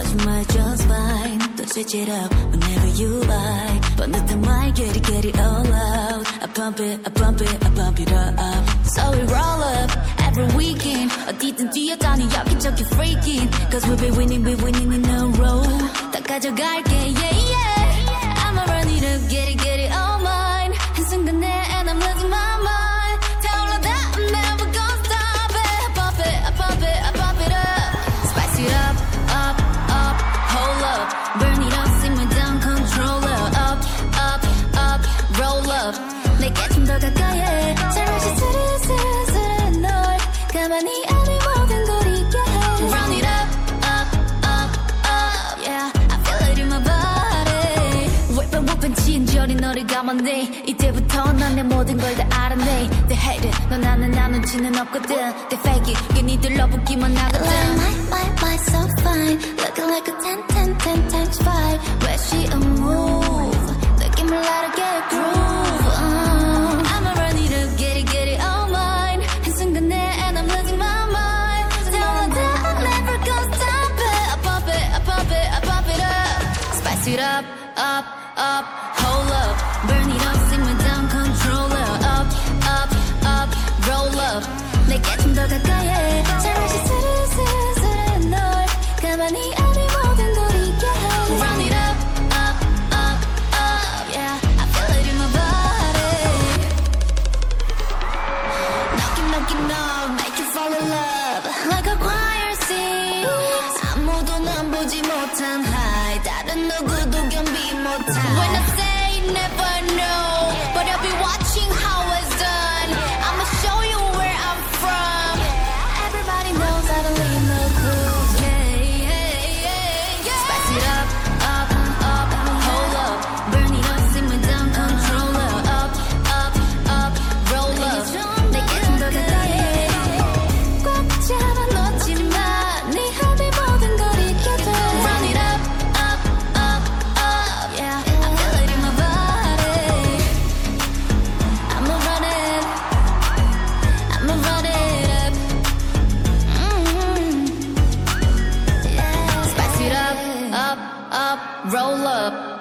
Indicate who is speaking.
Speaker 1: smile just fine. Don't switch it up whenever you like. 번듯한 말, get it, get it all out. I pump it, I pump it, I pump it up. So we roll up every weekend. 어디든 뛰어다니 여기저기 freaking. Cause we be winning, we winning in a row. 다 가져갈게, yeah, yeah. I'ma run it up, get it, get it 친절히 너를 감았네. 이때부터 난 내 모든 걸 다 알아내. They hate it, 너 나는 나눈 지는 없거든. They fake it, 괜히 들 러붙기만 하거든. My, my, my, so fine. Looking like a 10, 10, 10 times 5. 왜 she a move? 느낌을 알게 groove. Uh. I'ma run it up, get it, get it all mine. 한순간에 and I'm losing my mind. Telling that I'm never gonna stop it. I pump it, I pump it, I pump it up. Spice it up, up, up. 좀더 가까이 해. 잠시 스르스르스르 널 가만히 안에 모든 걸 잊게 해. Run it up, up, up, up. Yeah, I feel it in my body. Knock it, knock make you fall in love. Like a choir sings. 아무도 난 보지 못한 high. 다른 누구도 견비 못한. When I roll up.